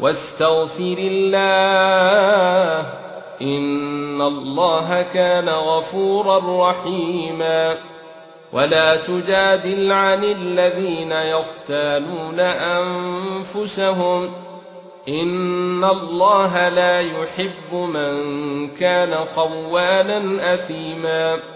واستغفر الله إن الله كان غفورا رحيما. ولا تجادل عن الذين يختالون أنفسهم. إن الله لا يحب من كان خوانا أثيما.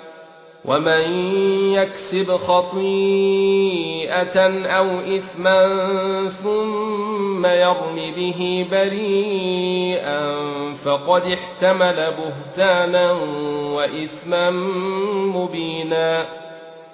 ومن يكسب خطيئه أو اثما ثم يرم به بريئا فقد احتمل بهتانا واثما مبينا